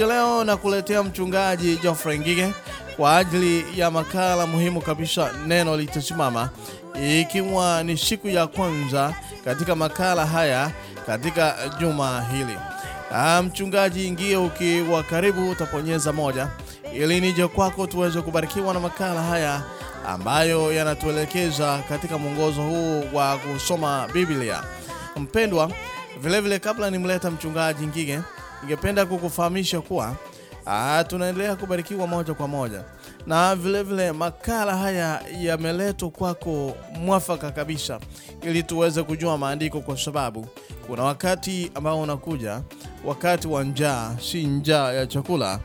ya leo na kuletea mchungaji Geoffrey Ngige kwa ajili ya makala muhimu kabisa, neno litasimama, ikiwa ni siku ya kwanza katika makala haya katika juma hili. Ah, mchungaji Ngige, ukiwa karibu utaponyeza moja ili nije kwako tuweze kubarikiwa na makala haya ambayo yanatuelekeza katika mwongozo huu wa kusoma Biblia. Mpendwa, vilevile vile kabla nimleta mchungaji Ngige, ningependa kukufahamisha kuwa ah, tunaendelea kubarikiwa moja kwa moja na vilevile vile makala haya yameletwa kwako mwafaka kabisa, ili tuweze kujua maandiko, kwa sababu kuna wakati ambao unakuja, wakati wa njaa, si njaa ya chakula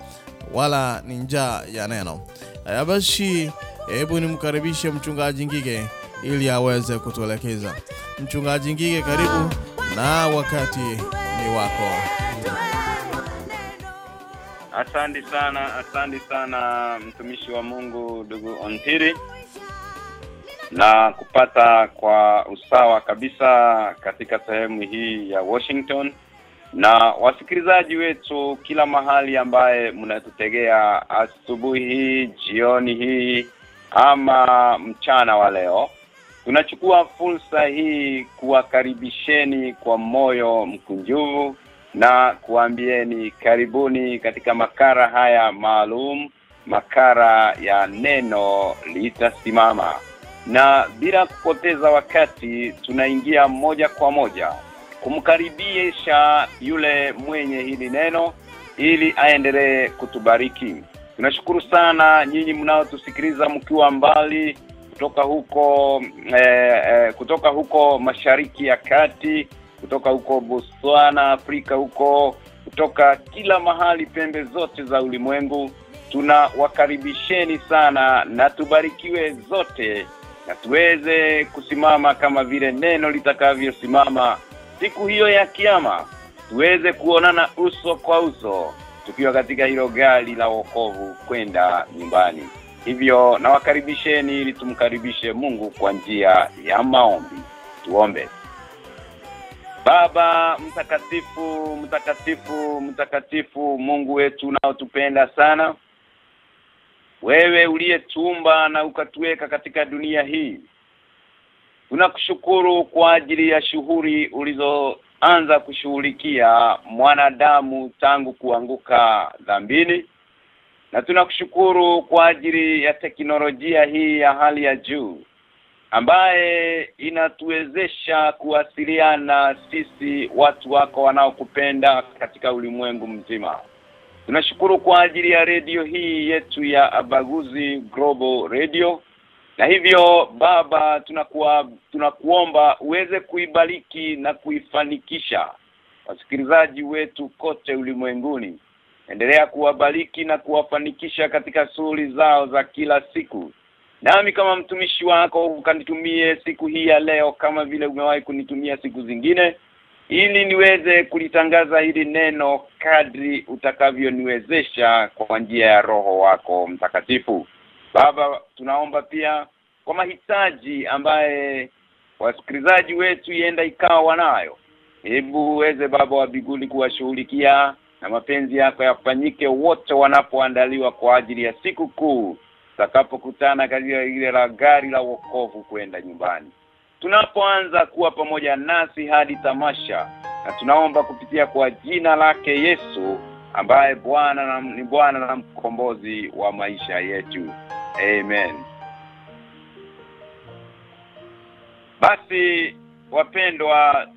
wala ni njaa ya neno. Haya basi, hebu nimkaribishe mchungaji Ngige ili aweze kutuelekeza. Mchungaji Ngige, karibu na wakati ni wako. Asante sana, asante sana mtumishi wa Mungu ndugu Ontiri, na kupata kwa usawa kabisa katika sehemu hii ya Washington na wasikilizaji wetu kila mahali ambaye mnatutegea asubuhi hii, jioni hii ama mchana wa leo. Tunachukua fursa hii kuwakaribisheni kwa moyo mkunjufu na kuambieni karibuni katika makara haya maalum, makara ya neno litasimama. Na bila kupoteza wakati tunaingia moja kwa moja kumkaribisha yule mwenye hili neno ili aendelee kutubariki. Tunashukuru sana nyinyi mnaotusikiliza mkiwa mbali kutoka huko eh, eh, kutoka huko Mashariki ya Kati, kutoka huko Botswana, Afrika huko, kutoka kila mahali pembe zote za ulimwengu. Tunawakaribisheni sana na tubarikiwe zote na tuweze kusimama kama vile neno litakavyosimama siku hiyo ya kiyama tuweze kuonana uso kwa uso tukiwa katika hilo gari la wokovu kwenda nyumbani. Hivyo nawakaribisheni ili tumkaribishe Mungu kwa njia ya maombi. Tuombe. Baba mtakatifu, mtakatifu, mtakatifu, Mungu wetu unaotupenda sana, wewe uliyetumba na ukatuweka katika dunia hii Tunakushukuru kwa ajili ya shughuli ulizoanza kushughulikia mwanadamu tangu kuanguka dhambini na tunakushukuru kwa ajili ya teknolojia hii ya hali ya juu ambaye inatuwezesha kuwasiliana sisi watu wako wanaokupenda katika ulimwengu mzima. Tunashukuru kwa ajili ya redio hii yetu ya Abaguzi Global Radio. Na hivyo baba tunakuwa tunakuomba uweze kuibariki na kuifanikisha wasikilizaji wetu kote ulimwenguni. Endelea kuwabariki na kuwafanikisha katika shughuli zao za kila siku nami kama mtumishi wako ukanitumie siku hii ya leo kama vile umewahi kunitumia siku zingine ili niweze kulitangaza hili neno kadri utakavyoniwezesha kwa njia ya roho wako mtakatifu Baba tunaomba pia kwa mahitaji ambaye wasikilizaji wetu ienda ikawa wanayo. Hebu uweze Baba wa biguli kuwashughulikia na mapenzi yako yafanyike wote wanapoandaliwa kwa ajili ya siku kuu tutakapokutana katika ile la gari la wokovu kwenda nyumbani. Tunapoanza kuwa pamoja nasi hadi tamasha na tunaomba kupitia kwa jina lake Yesu ambaye Bwana ni Bwana na mkombozi wa maisha yetu. Amen. Basi wapendwa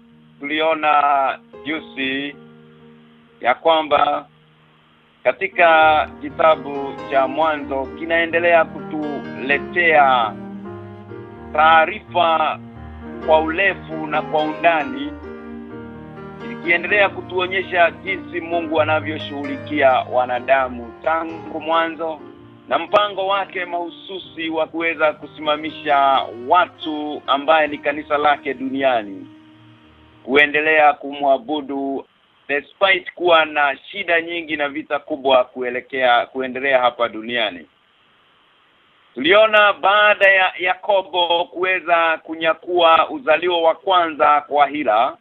tuliona jusi ya kwamba katika kitabu cha mwanzo kinaendelea kutuletea taarifa kwa urefu na kwa undani ikiendelea kutuonyesha jinsi Mungu anavyoshughulikia wanadamu tangu mwanzo na mpango wake mahususi wa kuweza kusimamisha watu ambaye ni kanisa lake duniani kuendelea kumwabudu despite kuwa na shida nyingi na vita kubwa kuelekea kuendelea hapa duniani tuliona baada ya Yakobo kuweza kunyakua uzalio wa kwanza kwa hila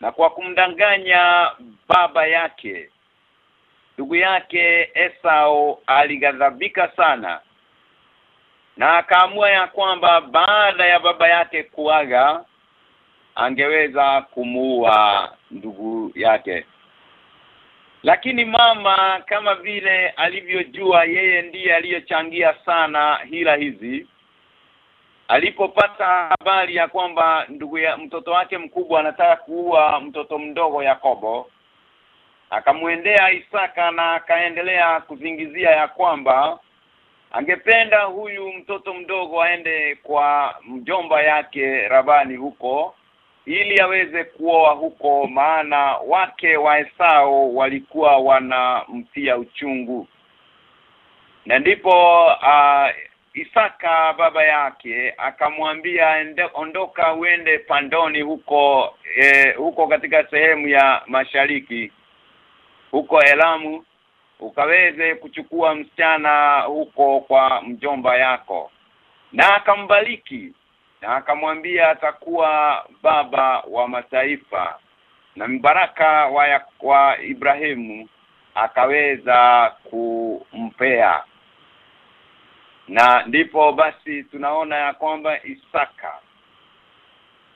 na kwa kumdanganya baba yake ndugu yake Esau aligadhabika sana na akaamua ya kwamba baada ya baba yake kuaga angeweza kumuua ndugu yake. Lakini mama kama vile alivyojua yeye ndiye aliyochangia sana hila hizi alipopata habari ya kwamba ndugu ya mtoto wake mkubwa anataka kuua mtoto mdogo Yakobo akamwendea Isaka na akaendelea kuzingizia ya kwamba angependa huyu mtoto mdogo aende kwa mjomba yake Rabani huko ili aweze kuoa huko maana wake wa Esau walikuwa wanamtia uchungu. Na ndipo uh, Isaka baba yake akamwambia ondoka uende pandoni huko eh, huko katika sehemu ya mashariki huko Elamu ukaweze kuchukua msichana huko kwa mjomba yako. Na akambariki na akamwambia atakuwa baba wa mataifa na mbaraka wa, ya, wa Ibrahimu akaweza kumpea. Na ndipo basi tunaona ya kwamba Isaka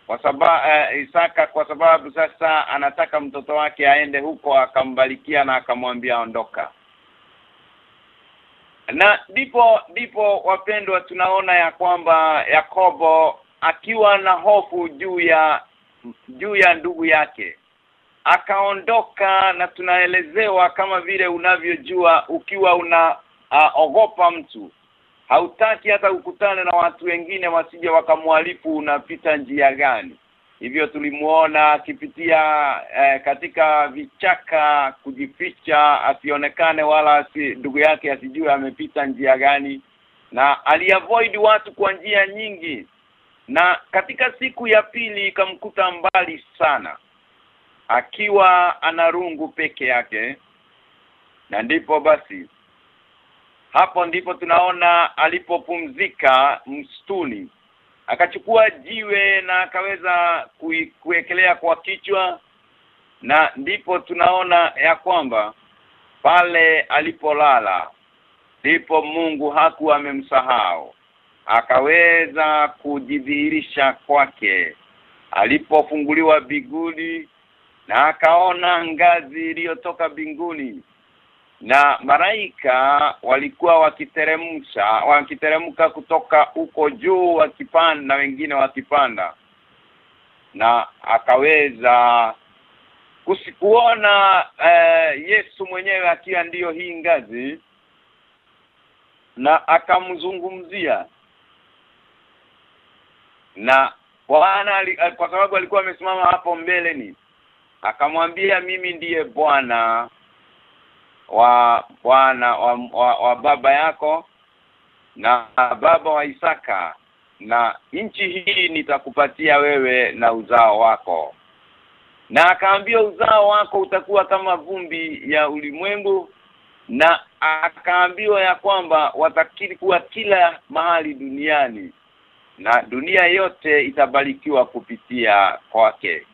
kwa sababu uh, Isaka kwa sababu sasa anataka mtoto wake aende huko akambalikia na akamwambia ondoka na ndipo ndipo wapendwa tunaona ya kwamba Yakobo akiwa na hofu juu ya juu ya ndugu yake. Akaondoka na tunaelezewa kama vile unavyojua ukiwa una uh, ogopa mtu. Hautaki hata ukutane na watu wengine wasije wakamwalifu unapita njia gani hivyo tulimuona akipitia eh, katika vichaka kujificha asionekane wala si, ndugu yake asijue amepita njia gani. Na aliavoid watu kwa njia nyingi. Na katika siku ya pili ikamkuta mbali sana. Akiwa ana rungu peke yake. Na ndipo basi hapo ndipo tunaona alipopumzika msituni akachukua jiwe na akaweza kuwekelea kwa kichwa na ndipo tunaona ya kwamba pale alipolala ndipo Mungu haku amemsahau. Akaweza kujidhihirisha kwake. Alipofunguliwa bigudi na akaona ngazi iliyotoka binguni na maraika walikuwa wakiteremsha wakiteremka kutoka huko juu wakipanda na wengine wakipanda. Na akaweza kusikuona uh, Yesu mwenyewe akiwa ndiyo hii ngazi na akamzungumzia. Na Bwana kwa sababu alikuwa amesimama hapo mbele ni akamwambia mimi ndiye Bwana wa bwana wa, wa, wa baba yako na baba wa Isaka na nchi hii nitakupatia wewe na uzao wako. Na akaambia uzao wako utakuwa kama vumbi ya ulimwengu na akaambiwa ya kwamba watakiri kuwa kila mahali duniani na dunia yote itabarikiwa kupitia kwake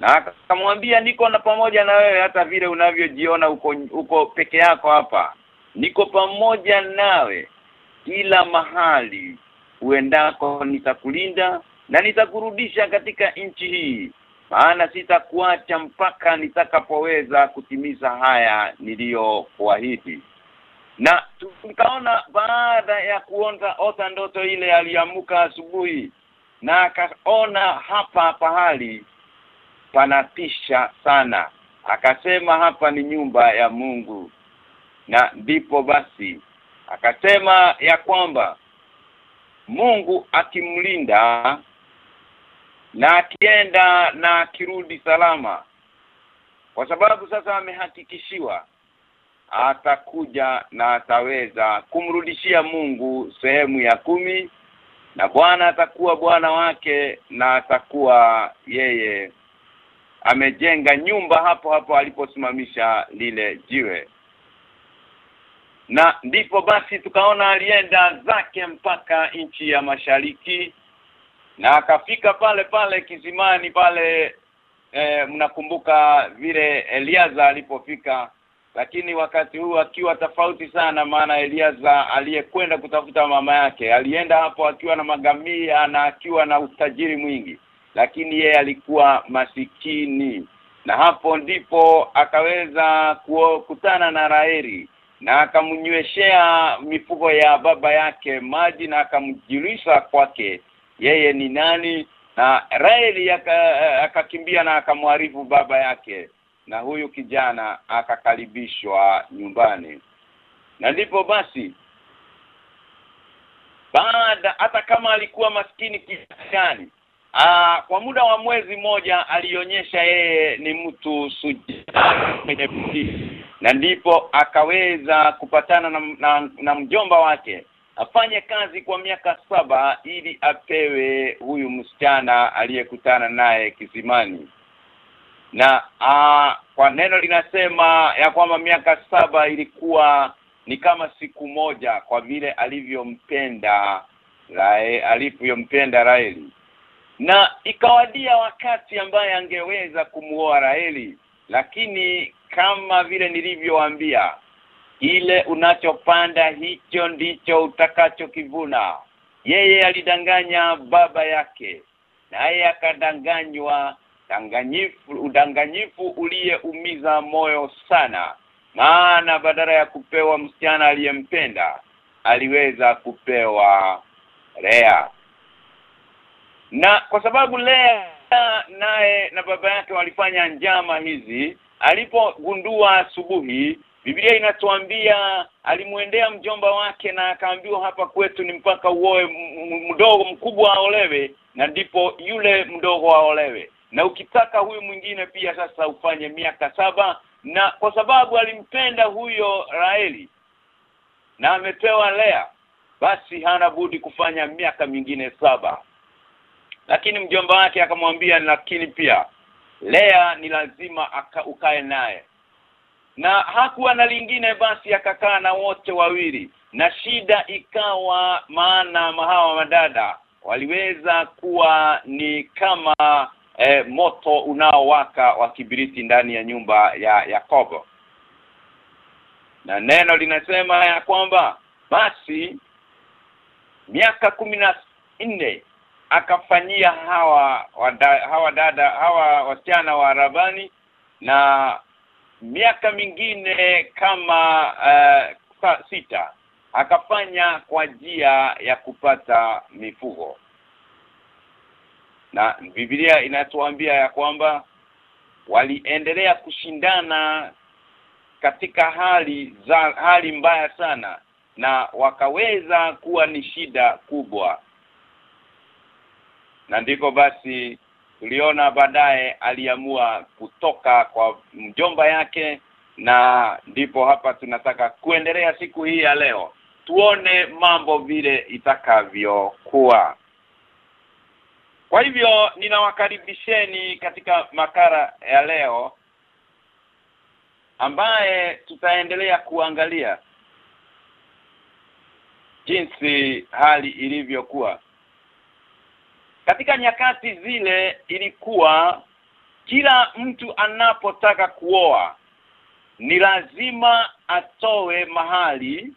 na akamwambia niko na pamoja na wewe hata vile unavyojiona uko uko peke yako hapa. Niko pamoja nawe kila mahali. Uendako nitakulinda na nitakurudisha katika nchi hii. Maana sitakuacha mpaka nitakapoweza kutimiza haya niliyokuahidi. Na tukaona baada ya kuonza ota ndoto ile aliamuka asubuhi na akaona hapa pahali panatisha sana. Akasema hapa ni nyumba ya Mungu. Na ndipo basi akasema ya kwamba Mungu akimlinda na akienda na akirudi salama kwa sababu sasa amehakikishiwa atakuja na ataweza kumrudishia Mungu sehemu ya kumi na Bwana atakuwa bwana wake na atakuwa yeye amejenga nyumba hapo hapo aliposimamisha lile jiwe. Na ndipo basi tukaona alienda zake mpaka nchi ya mashariki na akafika pale pale kizimani pale e, mnakumbuka vile Eliaza alipofika. Lakini wakati huu akiwa tofauti sana maana Eliaza aliyekwenda kutafuta mama yake alienda hapo akiwa na magamia na akiwa na utajiri mwingi lakini yeye alikuwa masikini. Na hapo ndipo akaweza kukutana na Raheli na akamnyweshea mifugo ya baba yake maji na akamjulisha kwake yeye ni nani. Na Raheli akakimbia na akamwarifu baba yake. Na huyu kijana akakaribishwa nyumbani. Na ndipo basi baada hata kama alikuwa maskini kiasi Aa, kwa muda wa mwezi mmoja alionyesha yeye ni mtu mwenye na ndipo akaweza kupatana na, na, na mjomba wake. Afanye kazi kwa miaka saba ili apewe huyu msichana aliyekutana naye kisimani. Na aa, kwa neno linasema ya kwamba miaka saba ilikuwa ni kama siku moja kwa vile alivyompenda alivyompenda Raheli na ikawadia wakati ambaye angeweza kumuoa Raheli. Lakini kama vile nilivyowaambia ile unachopanda hicho ndicho utakachokivuna. Yeye alidanganya baba yake naye akadanganywa. Danganyifu udanganyifu uliyeumiza moyo sana. Maana badala ya kupewa msichana aliyempenda aliweza kupewa Lea na kwa sababu Lea naye na baba yake walifanya njama hizi alipogundua asubuhi Biblia inatuambia alimwendea mjomba wake na akaambiwa hapa kwetu ni mpaka uoe mdogo mkubwa aolewe na ndipo yule mdogo aolewe. Na ukitaka huyu mwingine pia sasa ufanye miaka saba. Na kwa sababu alimpenda huyo Raeli na amepewa Lea basi hana budi kufanya miaka mingine saba lakini mjomba wake akamwambia lakini pia Lea ni lazima ukae naye. Na hakuwa na lingine basi akakaa na wote wawili. Na shida ikawa maana mahawa madada waliweza kuwa ni kama eh, moto unaowaka wa kibiriti ndani ya nyumba ya Yakobo. Na neno linasema ya kwamba basi miaka kumi na nne akafanyia hawa wada, hawa dada hawa wasichana wa Arabani na miaka mingine kama uh, sita akafanya kwa njia ya kupata mifugo. Na Biblia inatuambia ya kwamba waliendelea kushindana katika hali za hali mbaya sana na wakaweza kuwa ni shida kubwa na ndiko basi tuliona baadaye aliamua kutoka kwa mjomba yake na ndipo hapa tunataka kuendelea siku hii ya leo. Tuone mambo vile itakavyokuwa. Kwa hivyo ninawakaribisheni katika makara ya leo ambaye tutaendelea kuangalia jinsi hali ilivyokuwa katika nyakati zile ilikuwa kila mtu anapotaka kuoa ni lazima atowe mahali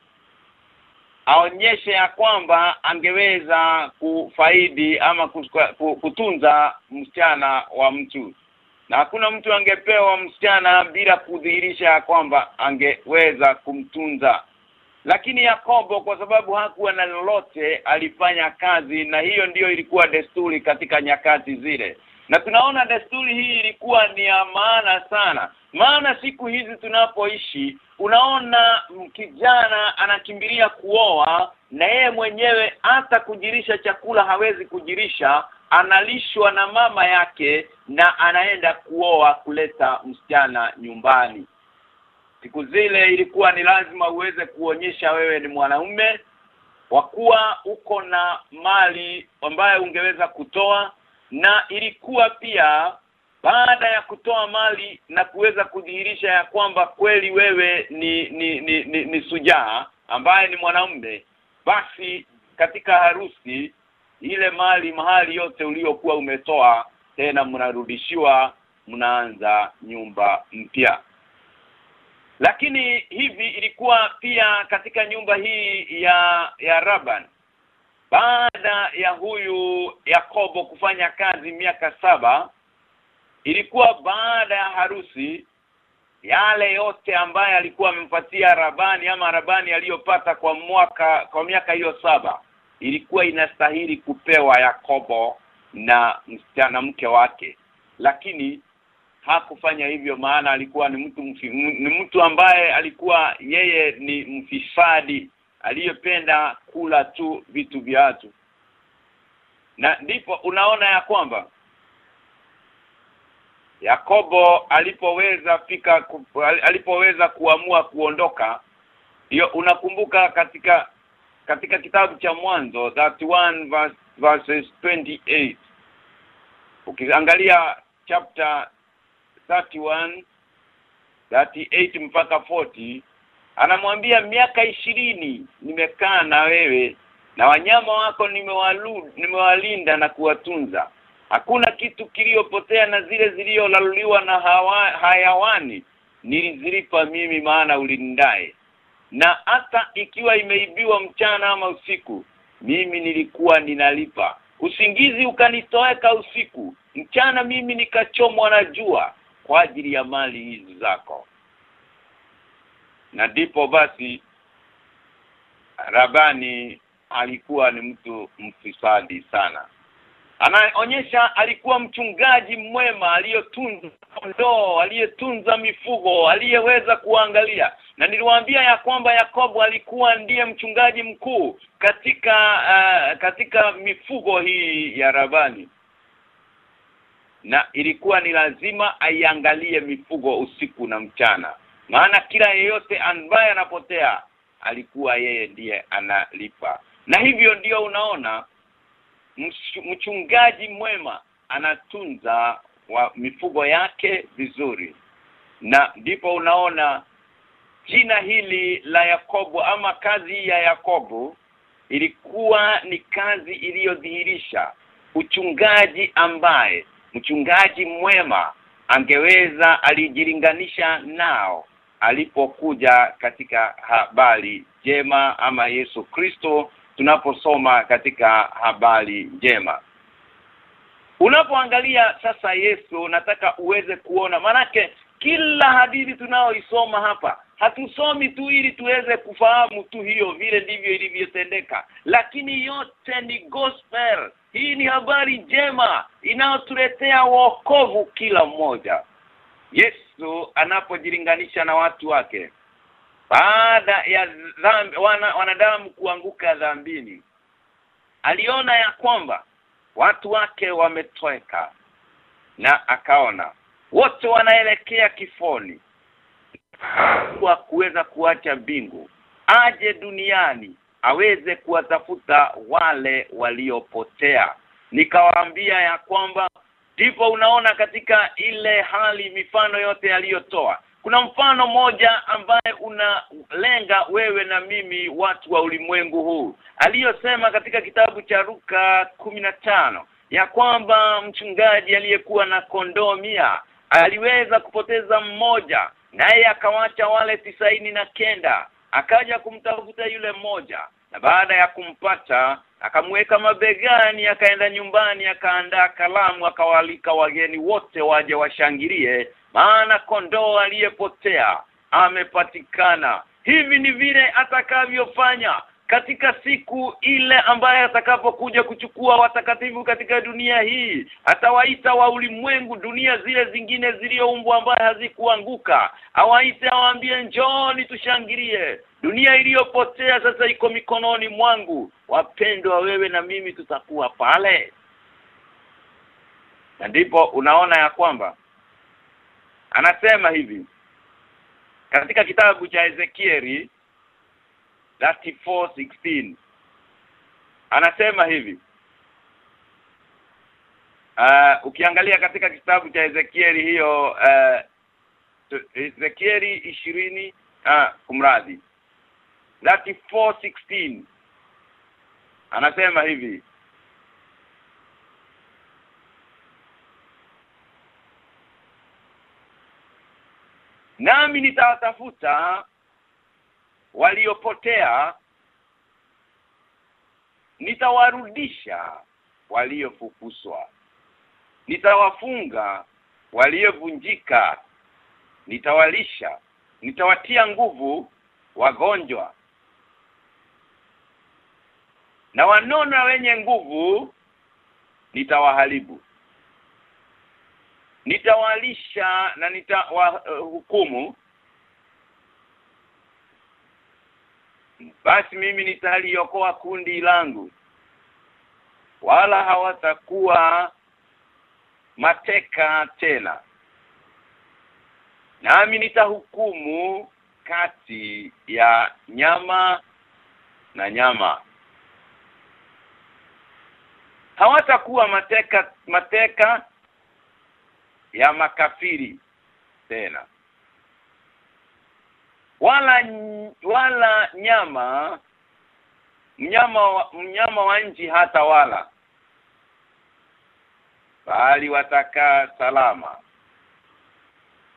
aonyeshe ya kwamba angeweza kufaidi ama kutunza msichana wa mtu. Na hakuna mtu angepewa msichana bila kudhihirisha kwamba angeweza kumtunza lakini Yakobo kwa sababu hakuwa na lolote alifanya kazi na hiyo ndiyo ilikuwa desturi katika nyakati zile. Na tunaona desturi hii ilikuwa ni ya maana sana. Maana siku hizi tunapoishi unaona kijana anakimbilia kuoa na yeye mwenyewe hata kujirisha chakula hawezi kujirisha analishwa na mama yake na anaenda kuoa kuleta msichana nyumbani siku zile ilikuwa ni lazima uweze kuonyesha wewe ni mwanaume kwa kuwa uko na mali ambayo ungeweza kutoa na ilikuwa pia baada ya kutoa mali na kuweza kudhihirisha ya kwamba kweli wewe ni ni ni, ni, ni sujaa ambaye ni mwanaume basi katika harusi ile mali mahali yote uliokuwa umetoa tena mnarudishiwa mnaanza nyumba mpya lakini hivi ilikuwa pia katika nyumba hii ya ya Raban baada ya huyu Yakobo kufanya kazi miaka saba ilikuwa baada ya harusi yale yote ambaye alikuwa amempatia Rabani ama Rabani aliyopata kwa mwaka kwa miaka hiyo saba ilikuwa inastahili kupewa Yakobo na msichana mke wake. Lakini hakufanya hivyo maana alikuwa ni mtu mfi, ni mtu ambaye alikuwa yeye ni mfisadi aliyependa kula tu vitu vya watu. Na ndipo unaona ya kwamba Yakobo alipoweza fika alipoweza kuamua kuondoka hiyo unakumbuka katika katika kitabu cha mwanzo 31 verse, verses 28 ukiangalia chapter 31 38 mpaka 40 anamwambia miaka ishirini nimekaa na wewe na wanyama wako nimewalu nimewalinda na kuwatunza. Hakuna kitu kiliopotea na zile zilizolaluliwa na hawa, hayawani nilizilipa mimi maana ulindae na hata ikiwa imeibiwa mchana ama usiku mimi nilikuwa ninalipa. Usingizi ukanitoweka usiku mchana mimi nikachomwa na jua kwa ajili ya mali hizi zako. Na ndipo basi Rabani alikuwa ni mtu mfisadi sana. Anaonyesha alikuwa mchungaji mwema aliyotunza kondoo aliyetunza mifugo aliyeweza kuangalia na niliwaambia ya kwamba Yakobo alikuwa ndiye mchungaji mkuu katika uh, katika mifugo hii ya Rabani na ilikuwa ni lazima aiangalie mifugo usiku na mchana. Maana kila yeyote ambaye anapotea alikuwa yeye ndiye analipa. Na hivyo ndio unaona mchungaji mwema anatunza wa mifugo yake vizuri. Na ndipo unaona jina hili la Yakobo ama kazi ya Yakobo ilikuwa ni kazi iliyodhihirisha uchungaji ambaye mchungaji mwema angeweza alijilinganisha nao alipokuja katika habari njema ama Yesu Kristo tunaposoma katika habari njema. Unapoangalia sasa Yesu nataka uweze kuona manake kila hadithi tunaoisoma hapa hatusomi tu ili tuweze kufahamu tu hiyo vile ndivyo ilivyotendeka lakini yote ni gospel hii ni habari njema inayotuletea wokovu kila mmoja. Yesu anapojilinganisha na watu wake. Baada ya dhambi, wana, wanadamu kuanguka dhambini aliona ya kwamba watu wake wametweka na akaona. Wote wanaelekea kifoni kwa kuweza kuacha mbingu aje duniani aweze kuwatafuta wale waliopotea. Nikawaambia ya kwamba ndipo unaona katika ile hali mifano yote aliyotoa. Kuna mfano moja ambaye unalenga wewe na mimi watu wa ulimwengu huu. Aliyosema katika kitabu cha Luka tano ya kwamba mchungaji aliyekuwa na kondoo mia aliweza kupoteza mmoja naye akawacha wale tisaini na kenda akaja kumtafuta yule mmoja na baada ya kumpata akamweka mabegani akaenda nyumbani akaandaa kalamu akawalika wageni wote waje washangilie maana kondoo aliyepotea amepatikana. Hivi ni vile atakavyofanya katika siku ile ambaye atakapokuja kuchukua watakatifu katika dunia hii atawaita wa ulimwengu dunia zile zingine zilizoumbwa ambaye hazikuanguka. Awaite awaambie njoni tushangilie. Dunia iliyopotea sasa iko mikononi mwangu. Wapendwa wewe na mimi tutakuwa pale. Na ndipo unaona ya kwamba anasema hivi katika kitabu cha Ezekieli 34:16 anasema hivi. Uh, ukiangalia katika kitabu cha Ezekieli hiyo uh, Ezekieli ishirini ah kumradhi. 34:16 anasema hivi. Nami nitawatafuta waliopotea nitawarudisha waliofukuswa nitawafunga waliovunjika. Nitawalisha. Nitawatia nguvu wagonjwa. Na wanona wenye nguvu nitawaharibu. Nitawalisha na nitawahukumu. uh, basi mimi nitaliokoa kundi langu wala hawatakuwa mateka tena. Nami nitahukumu kati ya nyama na nyama. Hawatakuwa mateka mateka ya makafiri tena wala wala nyama mnyama wa, mnyama wa nchi hata wala. Bali watakaa salama.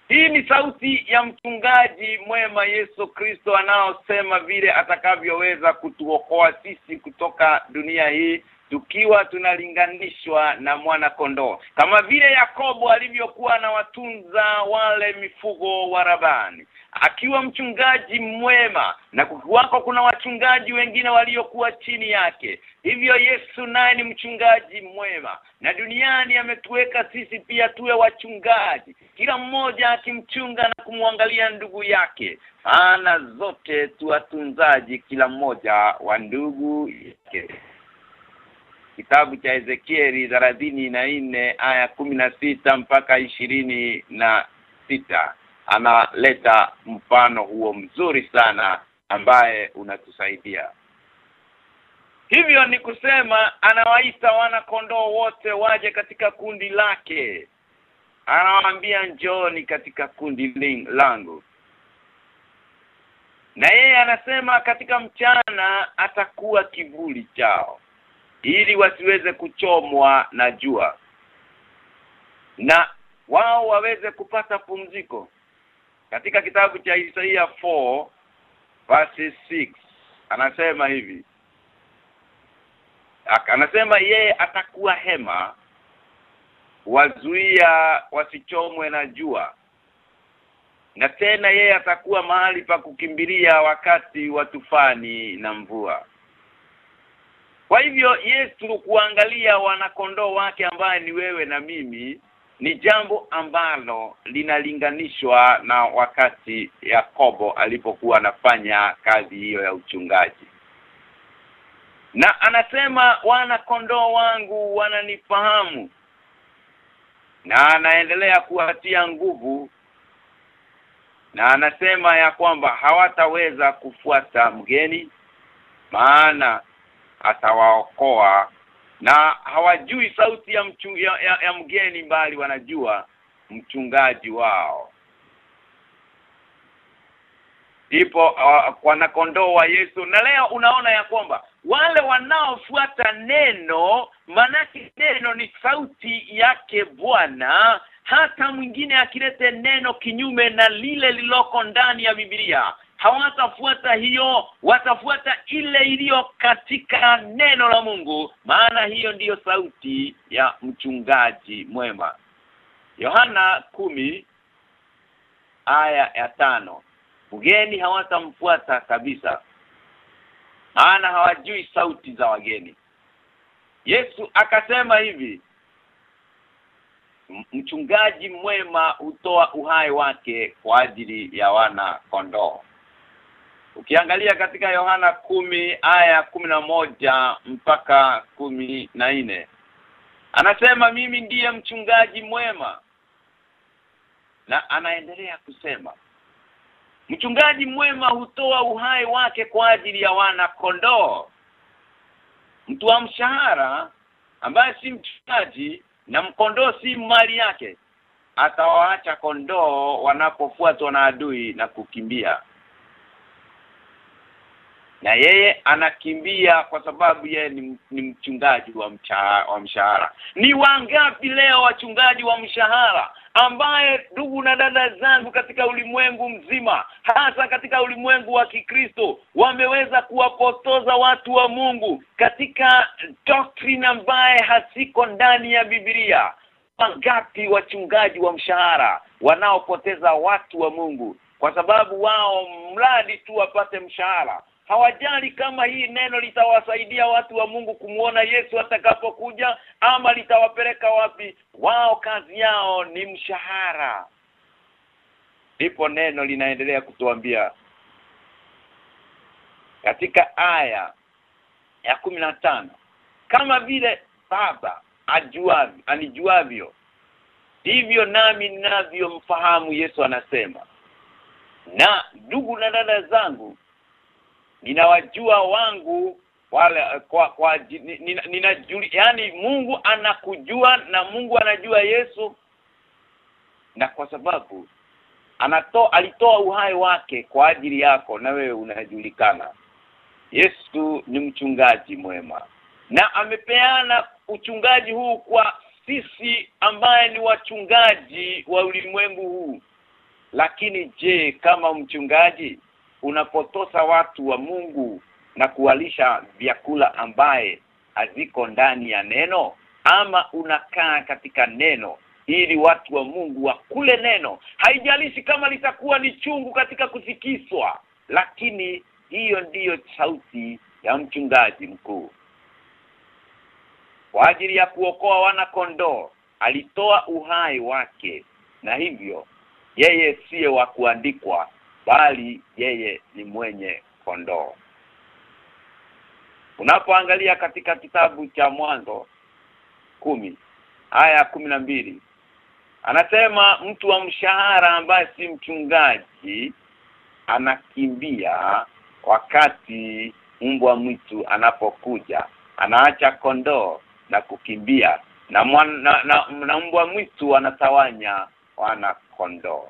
Hii ni sauti ya mchungaji mwema Yesu Kristo anaosema vile atakavyoweza kutuokoa sisi kutoka dunia hii tukiwa tunalinganishwa na mwana kondoo kama vile Yakobo alivyokuwa na watunza wale mifugo wa Rabani akiwa mchungaji mwema na kukiwako kuna wachungaji wengine waliokuwa chini yake. Hivyo Yesu naye ni mchungaji mwema na duniani ametuweka sisi pia tuwe wachungaji kila mmoja akimchunga na kumwangalia ndugu yake. Ana zote tuwatunzaji kila mmoja wa ndugu yake kitabu cha Ezekieli thelathini na nne aya kumi na sita mpaka ishirini na sita analeta mfano huo mzuri sana ambaye unatusaidia. Hivyo ni kusema anawaita wana kondoo wote waje katika kundi lake. Anawaambia njoni katika kundi langu. Na yeye anasema katika mchana atakuwa kivuli chao ili wasiweze kuchomwa na jua. Na wao waweze kupata pumziko. Katika kitabu cha Isaia 4 verse 6 anasema hivi. Anasema yeye atakuwa hema wazuia wasichomwe na jua. Na tena yeye atakuwa mahali pa kukimbilia wakati wa tufani na mvua kwa hivyo Yesu kuangalia wanakondoo wake ambaye ni wewe na mimi ni jambo ambalo linalinganishwa na wakati Yakobo alipokuwa anafanya kazi hiyo ya uchungaji. Na anasema wana kondoo wangu wananifahamu. Na anaendelea kuwatia nguvu na anasema ya kwamba hawataweza kufuata mgeni maana atawaokoa. Na hawajui sauti ya, mchungi ya, ya, ya mgeni mbali wanajua mchungaji wao. Ipo uh, wana kondoo wa Yesu na leo unaona ya kwamba wale wanaofuata neno manake neno ni sauti yake Bwana hata mwingine akilete neno kinyume na lile liloko ndani ya Biblia hawatafuata hiyo watafuata ile iliyo katika neno la Mungu. Maana hiyo ndiyo sauti ya mchungaji mwema. Yohana kumi aya ya tano. Mgeni hawatamfuata kabisa. Maana hawajui sauti za wageni. Yesu akasema hivi mchungaji mwema hutoa uhai wake kwa ajili ya wana kondoo Ukiangalia katika Yohana kumi aya kumi na moja mpaka kumi na nne Anasema mimi ndiye mchungaji mwema. Na anaendelea kusema Mchungaji mwema hutoa uhai wake kwa ajili ya wana kondoo. Mtu wa mshahara ambaye si mchungaji na mkondoo si mali yake atawaacha kondoo wanapofuatwa na adui na kukimbia na yeye anakimbia kwa sababu yeye ni, ni mchungaji wa mshahara, wa mshahara. Ni wangapi leo wachungaji wa mshahara ambaye ndugu na dada zangu katika ulimwengu mzima hasa katika ulimwengu wa Kikristo wameweza kuwapotoza watu wa Mungu katika doctrine ambaye hasiko ndani ya Biblia? Wangapi wachungaji wa mshahara wanaopoteza watu wa Mungu kwa sababu wao mradi tu wapate mshahara hawajali kama hii neno litawasaidia watu wa Mungu kumuona Yesu atakapokuja ama litawapeleka wapi? Wao kazi yao ni mshahara. Ndipo neno linaendelea kutuambia. Katika aya ya kumi na tano kama vile baba ajuavyo anijuavyo ndivyo nami ninavyomfahamu Yesu anasema. Na ndugu na dada zangu ninawajua wangu wale kwa, kwa nina, yani Mungu anakujua na Mungu anajua Yesu. Na kwa sababu anatoa alitoa uhai wake kwa ajili yako na wewe unajulikana. Yesu ni mchungaji mwema. Na amepeana uchungaji huu kwa sisi ambaye ni wachungaji wa ulimwengu huu. Lakini je kama mchungaji unapotosa watu wa Mungu na kuwalisha vyakula ambaye haziko ndani ya neno? Ama unakaa katika neno ili watu wa Mungu wakule neno? Haijalishi kama litakuwa ni chungu katika kusikiswa lakini hiyo ndiyo sauti ya mchungaji mkuu. Kwa ajili ya kuokoa wana kondoo alitoa uhai wake na hivyo yeye siye wa kuandikwa bali yeye ni mwenye kondoo. Unapoangalia katika kitabu cha mwanzo kumi haya kumi na mbili anasema mtu wa mshahara ambaye si mchungaji anakimbia wakati mbwa mwitu anapokuja anaacha kondoo na kukimbia na, na, na, na mbwa mwitu anatawanya wana kondoo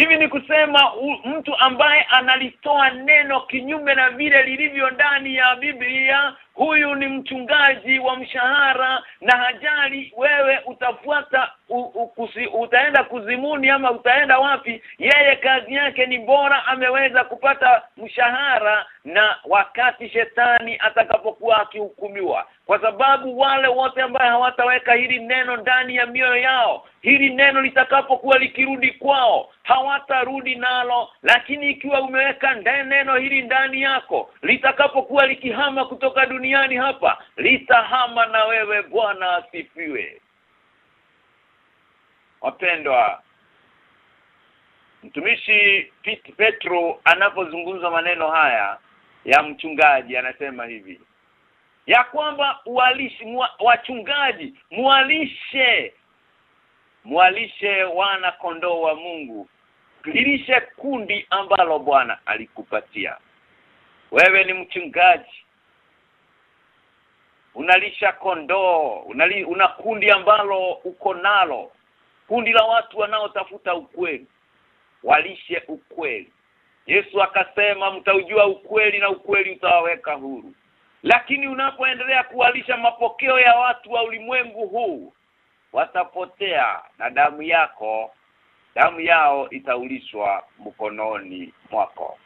Hivi ni kusema u, mtu ambaye analitoa neno kinyume na vile lilivyo ndani ya Biblia huyu ni mchungaji wa mshahara na hajali wewe utafuata u, u, kusi, utaenda kuzimuni ama utaenda wapi. Yeye kazi yake ni bora ameweza kupata mshahara na wakati shetani atakapokuwa akihukumiwa. Kwa sababu wale wote ambao hawataweka hili neno ndani ya mioyo yao hili neno litakapokuwa likirudi kwao hawatarudi nalo. Lakini ikiwa umeweka neno hili ndani yako litakapokuwa likihama kutoka duniani hapa litahama na wewe. Bwana asifiwe. Wapendwa mtumishi Petro anapozungumza maneno haya ya mchungaji anasema hivi ya kwamba uwalishi mwa, wachungaji mwalishe mwalishe wana kondoo wa Mungu. Lilishe kundi ambalo Bwana alikupatia. Wewe ni mchungaji unalisha kondoo unali, una kundi ambalo uko nalo. Kundi la watu wanaotafuta ukweli. Walishe ukweli. Yesu akasema mtaujua ukweli na ukweli utawaweka huru. Lakini unapoendelea kuwalisha mapokeo ya watu wa ulimwengu huu watapotea na damu yako damu yao itaulishwa mkononi mwako.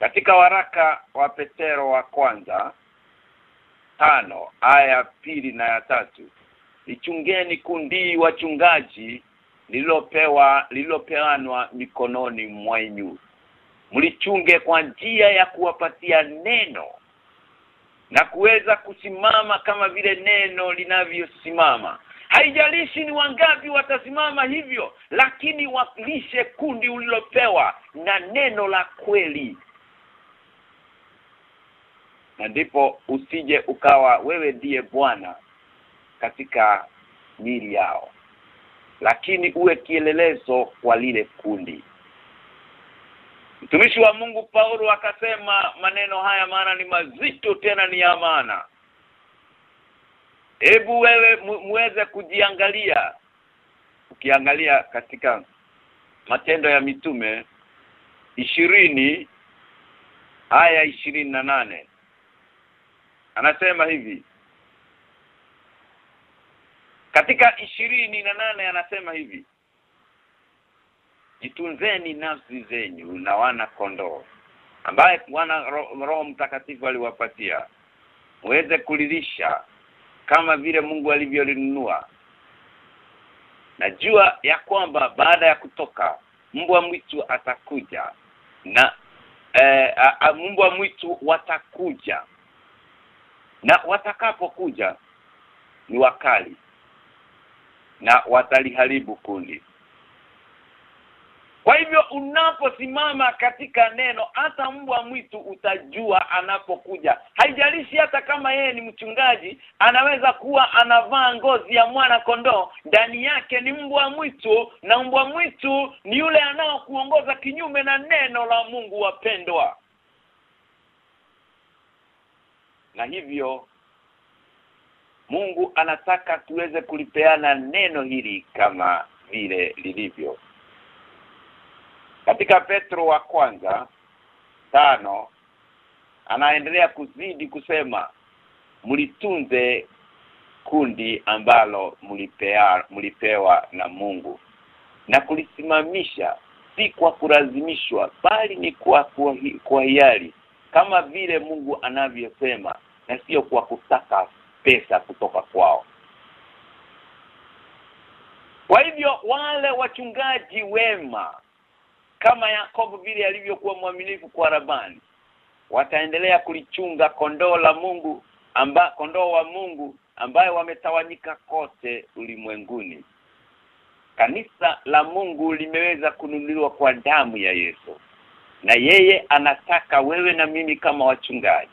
Katika waraka wa Petero wa kwanza tano aya ya pili na ya tatu. Ichungeni kundi wachungaji lililopewa lililopeanwa mikononi mwenyu. Mlichunge kwa njia ya kuwapatia neno na kuweza kusimama kama vile neno linavyosimama. Haijalishi ni wangapi watasimama hivyo lakini wakilishe kundi ulilopewa na neno la kweli na ndipo usije ukawa wewe ndiye bwana katika mili yao lakini uwe kielelezo kwa lile kundi Mtumishi wa Mungu Paulo akasema maneno haya maana ni mazito tena ni ya maana. Hebu wewe muweze kujiangalia. Ukiangalia katika matendo ya mitume ishirini haya ishirini na nane anasema hivi. Katika ishirini na nane anasema hivi. Jitunzeni nafsi zenyu na wana kondoo ambaye wana roho ro mtakatifu aliwapatia muweze kulilisha kama vile Mungu alivyolinunua. Na jua ya kwamba baada ya kutoka mbwa mwitu atakuja na eh, mbwa mwitu watakuja na watakapokuja ni wakali na wataliharibu kundi kwa hivyo unaposimama katika neno hata mbwa mwitu utajua anapokuja. Haijalishi hata kama yeye ni mchungaji, anaweza kuwa anavaa ngozi ya mwana kondoo, ndani yake ni mbwa mwitu na mbwa mwitu ni yule anaokuongoza kinyume na neno la Mungu wapendwa. Na hivyo Mungu anataka tuweze kulipeana neno hili kama vile lilivyo. Katika Petro wa kwanza tano anaendelea kuzidi kusema mlitunze kundi ambalo mlipea mlipewa na Mungu na kulisimamisha si kwa kulazimishwa bali ni kwa kwa, kwa hiari kama vile Mungu anavyosema na sio kwa kutaka pesa kutoka kwao. Kwa hivyo wale wachungaji wema kama Yakobo vile alivyokuwa mwaminifu kwa Rabani wataendelea kulichunga kondoo la Mungu amba kondoo wa Mungu ambaye wametawanyika kote ulimwenguni. Kanisa la Mungu limeweza kununuliwa kwa damu ya Yesu na yeye anataka wewe na mimi kama wachungaji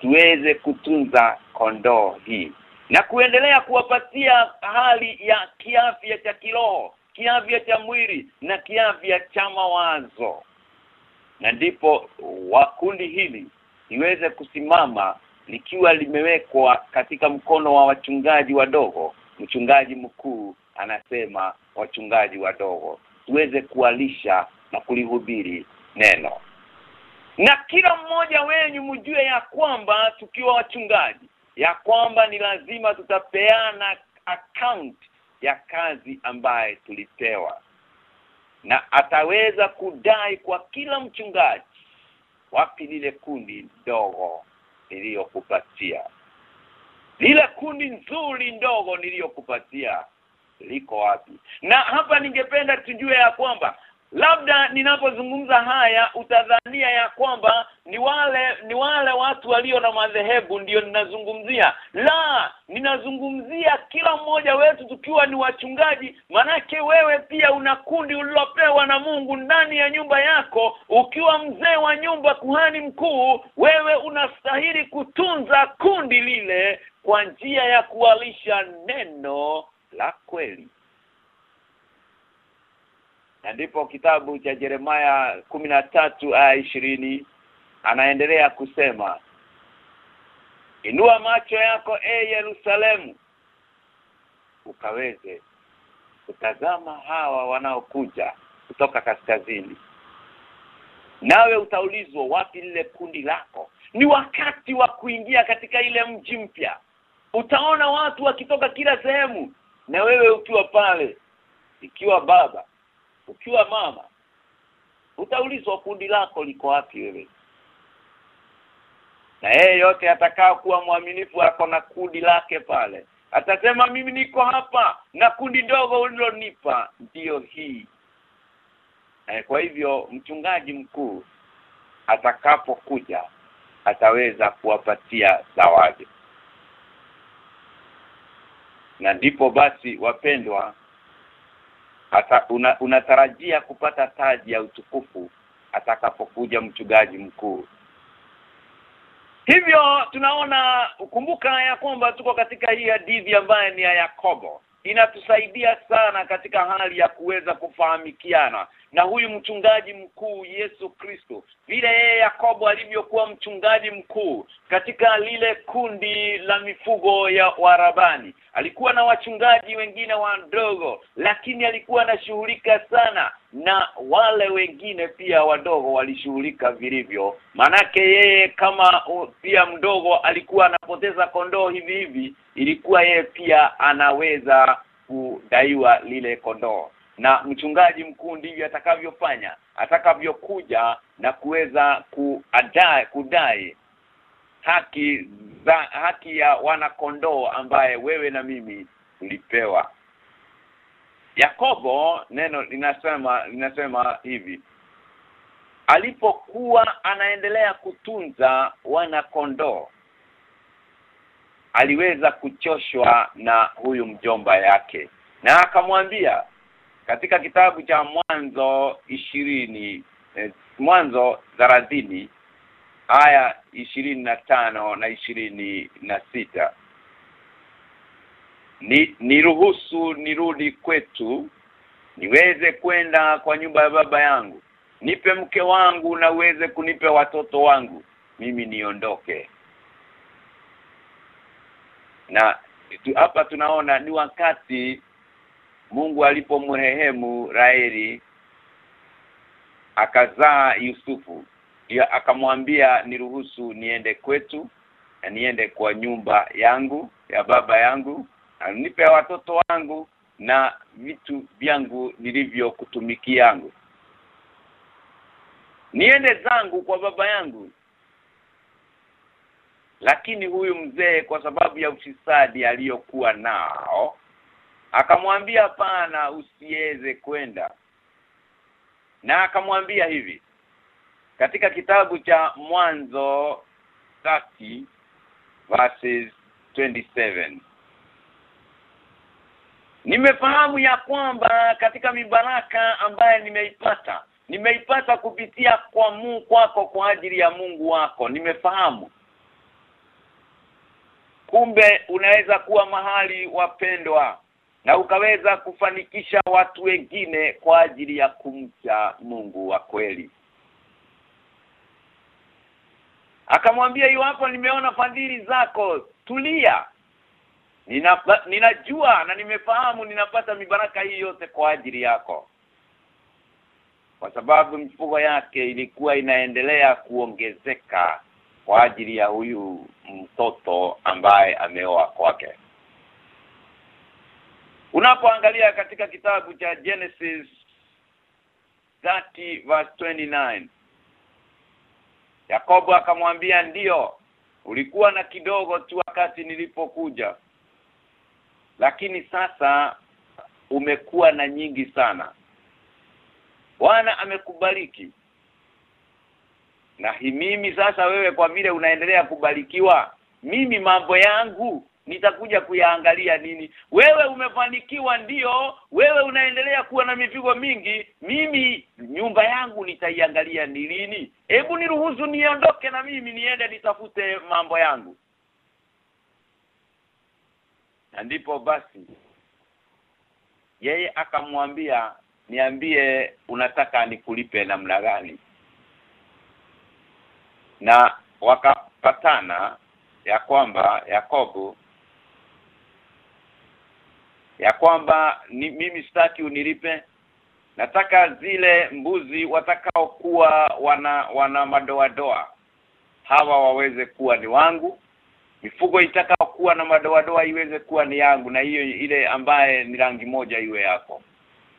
tuweze kutunza kondoo hii na kuendelea kuwapatia hali ya kiafya cha kiroho kiafya cha mwili na kiafya cha mawazo. Na ndipo wakundi hili liweze kusimama likiwa limewekwa katika mkono wa wachungaji wadogo. Mchungaji mkuu anasema wachungaji wadogo tuweze kualisha na kulihubiri neno. Na kila mmoja wenyu mjue ya kwamba tukiwa wachungaji ya kwamba ni lazima tutapeana account ya kazi ambaye tulipewa. Na ataweza kudai kwa kila mchungaji wapi lile kundi ndogo niliyokupatia. Lile kundi nzuri ndogo niliyokupatia liko wapi? Na hapa ningependa tujue ya kwamba labda ninapozungumza haya utadhania ya kwamba ni wale ni wale watu walio na madhehebu ndiyo ninazungumzia. La ninazungumzia kila mmoja wetu tukiwa ni wachungaji manake wewe pia una kundi ulilopewa na Mungu ndani ya nyumba yako. Ukiwa mzee wa nyumba kuhani mkuu wewe unastahili kutunza kundi lile kwa njia ya kuwalisha neno la kweli na ndipo kitabu cha Yeremaya tatu aya ishirini anaendelea kusema Inua macho yako e Yerusalemu ukaweze kutazama hawa wanaokuja kutoka kaskazini. Nawe utaulizwa wapi lile kundi lako? Ni wakati wa kuingia katika ile mji mpya. Utaona watu wakitoka kila sehemu na wewe ukiwa pale ikiwa baba ukiwa mama utaulizwa kundi lako liko wapi wewe. Na yeye yote atakao kuwa mwaminifu ako na kundi lake pale. Atasema mimi niko hapa na kundi dogo ulilonipa. Ndiyo hii. E, kwa hivyo mchungaji mkuu atakapokuja ataweza kuwapatia zawadi. Na ndipo basi wapendwa hata una, unatarajia kupata taji ya utukufu atakapokuja mchungaji mkuu. Hivyo tunaona kumbuka ya kwamba tuko katika hii hadithi ambayo ni ya Yakobo. Inatusaidia sana katika hali ya kuweza kufahamikiana na huyu mchungaji mkuu Yesu Kristo vile yeye Yakobo alivyokuwa mchungaji mkuu katika lile kundi la mifugo ya Warabani. Alikuwa na wachungaji wengine wadogo lakini alikuwa anashughulika sana na wale wengine pia wadogo walishughulika vilivyo. Manake yeye kama pia mdogo alikuwa anapoteza kondoo hivi hivi ilikuwa yeye pia anaweza kudaiwa lile kondoo na mchungaji mkuu ndivyo atakavyofanya atakavyokuja na kuweza kuadai kudai haki za haki ya wana kondoo ambaye wewe na mimi tulipewa. Yakobo neno linasema linasema hivi alipokuwa anaendelea kutunza wana kondoo aliweza kuchoshwa na huyu mjomba yake. Na akamwambia katika kitabu cha mwanzo ishirini eh, mwanzo thelathini aya ishirini na tano na ishirini na sita. Ni niruhusu nirudi kwetu niweze kwenda kwa nyumba ya baba yangu. Nipe mke wangu na uweze kunipe watoto wangu. Mimi niondoke. Na hapa tunaona ni wakati Mungu alipomrehemu Raheli akazaa Yusufu. Akamwambia niruhusu niende kwetu na niende kwa nyumba yangu ya baba yangu na nipe watoto wangu na vitu vyangu nilivyokutumikia yangu. Niende zangu kwa baba yangu. Lakini huyu mzee kwa sababu ya ufisadi aliyokuwa nao akamwambia hapana usiweze kwenda. Na akamwambia hivi katika kitabu cha mwanzo 30 verses 27 Nimefahamu ya kwamba katika mibaraka ambaye nimeipata nimeipata kupitia kwa Mungu kwako kwa ajili ya Mungu wako. Nimefahamu. Kumbe unaweza kuwa mahali wapendwa na ukaweza kufanikisha watu wengine kwa ajili ya kumcha Mungu wa kweli. Akamwambia iwapo nimeona fadhili zako tulia. Nina, ninajua na nimefahamu ninapata mibaraka hii yote kwa ajili yako. Kwa sababu mifugo yake ilikuwa inaendelea kuongezeka kwa ajili ya huyu mtoto ambaye ameoa kwake Unapoangalia katika kitabu cha Genesis 30 verse 29 Yakobo akamwambia ndiyo ulikuwa na kidogo tu wakati nilipokuja lakini sasa umekuwa na nyingi sana. Bwana amekubariki. Na mimi sasa wewe kwa vile unaendelea kubarikiwa mimi mambo yangu nitakuja kuyaangalia nini. Wewe umefanikiwa ndiyo wewe unaendelea kuwa na mipigo mingi. Mimi nyumba yangu nitaiangalia ni lini? Hebu niruhusu niondoke na mimi niende nitafute mambo yangu. Na ndipo basi yeye akamwambia niambie unataka nikulipe namna gani? Na wakapatana ya kwamba Yakobo ya kwamba ni, mimi sitaki unilipe. Nataka zile mbuzi watakao kuwa wana wana madoadoa. Hawa waweze kuwa ni wangu. Mifugo itakao kuwa na madoadoa iweze kuwa ni yangu na hiyo ile ambaye ni rangi moja iwe yako.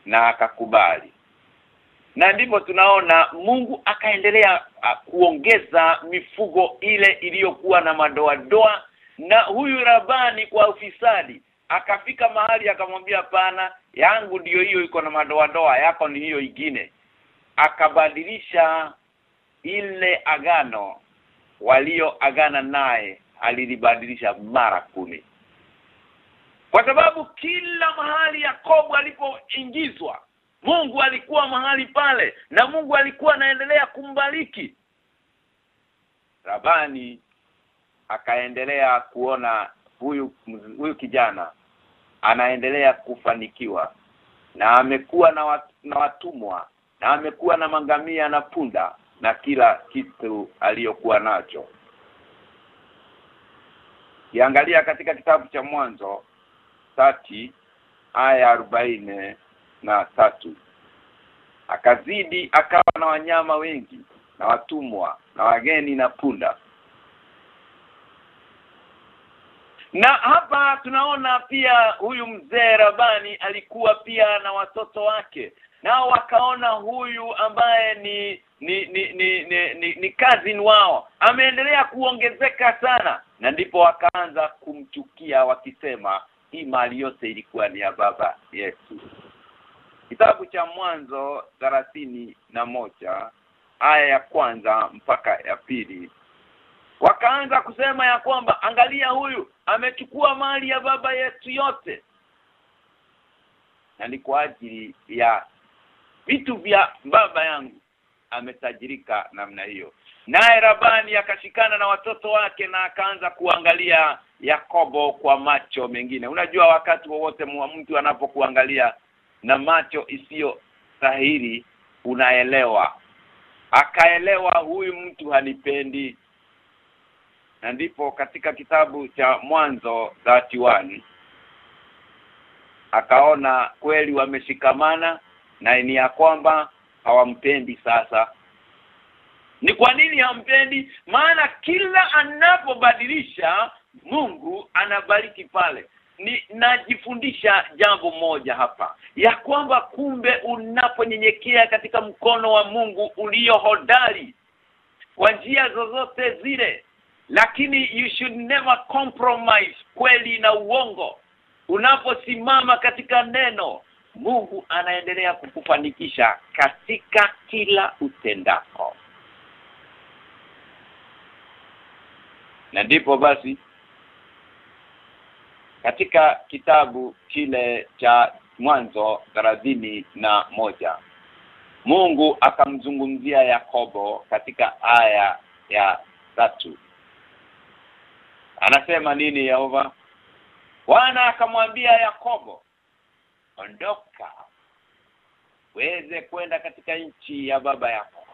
Na akakubali. Na ndipo tunaona Mungu akaendelea kuongeza mifugo ile iliyokuwa na madoadoa na huyu Rabani kwa ufisadi akafika mahali akamwambia pana yangu ndiyo hiyo iko na madoadoa yako ni hiyo ingine. Akabadilisha ile agano walioagana naye alilibadilisha mara kumi. Kwa sababu kila mahali Yakobo alipoingizwa Mungu alikuwa mahali pale na Mungu alikuwa anaendelea kumbariki. Rabani akaendelea kuona huyu huyu kijana anaendelea kufanikiwa na amekuwa na, wat, na watumwa na amekuwa na mangamia na punda na kila kitu aliyokuwa nacho. Kiangalia katika kitabu cha mwanzo sati aya arobaini na tatu. Akazidi akawa na wanyama wengi na watumwa na wageni na punda na hapa tunaona pia huyu mzee Rabani alikuwa pia na watoto wake. Nao wakaona huyu ambaye ni ni ni ni, ni, ni, ni cousin wao. Ameendelea kuongezeka sana. Na ndipo wakaanza kumchukia wakisema hii mali yote ilikuwa ni ya baba Yesu. Kitabu cha mwanzo thelathini na moja aya ya kwanza mpaka ya pili. Wakaanza kusema ya kwamba angalia huyu amechukua mali ya baba yetu yote. Na ni kwa ajili ya vitu vya baba yangu. Ametajirika namna hiyo. Naye Rabani akashikana na watoto wake na akaanza kuangalia Yakobo kwa macho mengine. Unajua wakati wowote mtu anapokuangalia na macho isiyo sahiri unaelewa. Akaelewa huyu mtu hanipendi na ndipo katika kitabu cha mwanzo 31 akaona kweli wameshikamana na ni ya kwamba hawampendi sasa. Ni kwa nini hampendi maana kila anapobadilisha Mungu anabariki pale. Ni najifundisha jambo moja hapa ya kwamba kumbe unaponyenyekea katika mkono wa Mungu ulio hodari kwa njia zozote zile lakini you should never compromise kweli na uongo. Unaposimama katika neno Mungu anaendelea kukufanikisha katika kila utendako. Na ndipo basi katika kitabu kile cha mwanzo na moja Mungu akamzungumzia Yakobo katika aya ya tatu Anasema nini Yehova? Bwana akamwambia Yakobo ondoka weze kwenda katika nchi ya baba yako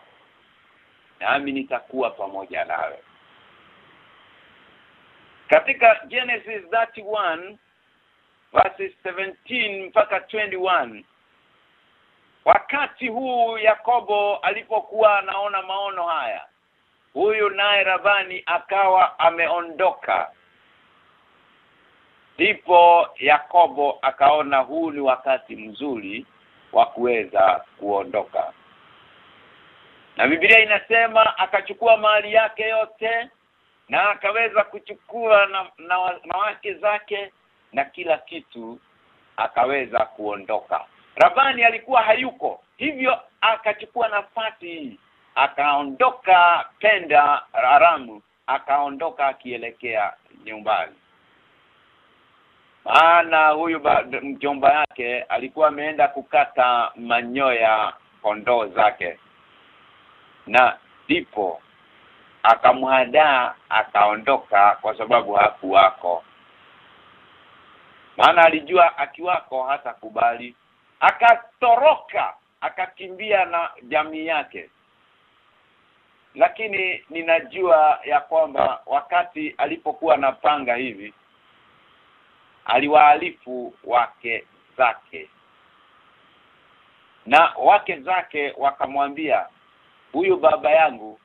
nami nitakuwa pamoja nawe. Katika Genesis 31 verses 17 mpaka 21 wakati huu Yakobo alipokuwa anaona maono haya huyu naye Rabani akawa ameondoka. Ndipo Yakobo akaona huu ni wakati mzuri wa kuweza kuondoka. Na Biblia inasema akachukua mali yake yote na akaweza kuchukua na, na, na wake zake na kila kitu akaweza kuondoka. Rabani alikuwa hayuko hivyo akachukua nafasi hii akaondoka penda Aramu akaondoka akielekea nyumbani. Maana huyu mjomba yake alikuwa ameenda kukata manyoya kondoo zake. Na ndipo akamhadaa akaondoka kwa sababu hakuwako. Maana alijua akiwako hata kubali akatoroka akakimbia na jamii yake lakini ninajua ya kwamba wakati alipokuwa napanga hivi aliwaalifu wake zake. Na wake zake wakamwambia huyu baba yangu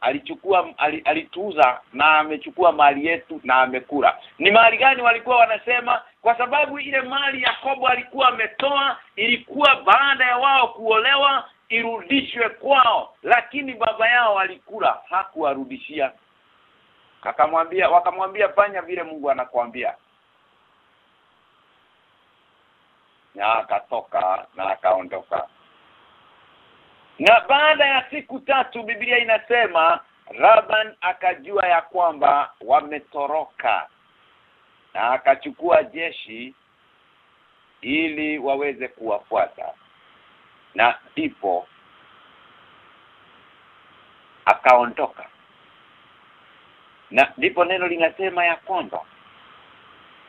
alichukua ali, alituuza na amechukua mali yetu na amekula. Ni mali gani walikuwa wanasema? Kwa sababu ile mali Yakobo alikuwa ametoa ilikuwa baada ya wao kuolewa irudishwe kwao. Lakini baba yao alikula hakuwarudishia. Akamwambia wakamwambia fanya vile Mungu anakuambia. Na akatoka na akaondoka. Na baada ya siku tatu Biblia inasema Laban akajua ya kwamba wametoroka. Na akachukua jeshi ili waweze kuwafuata na ndipo akaondoka. Na ndipo neno linasema ya kwamba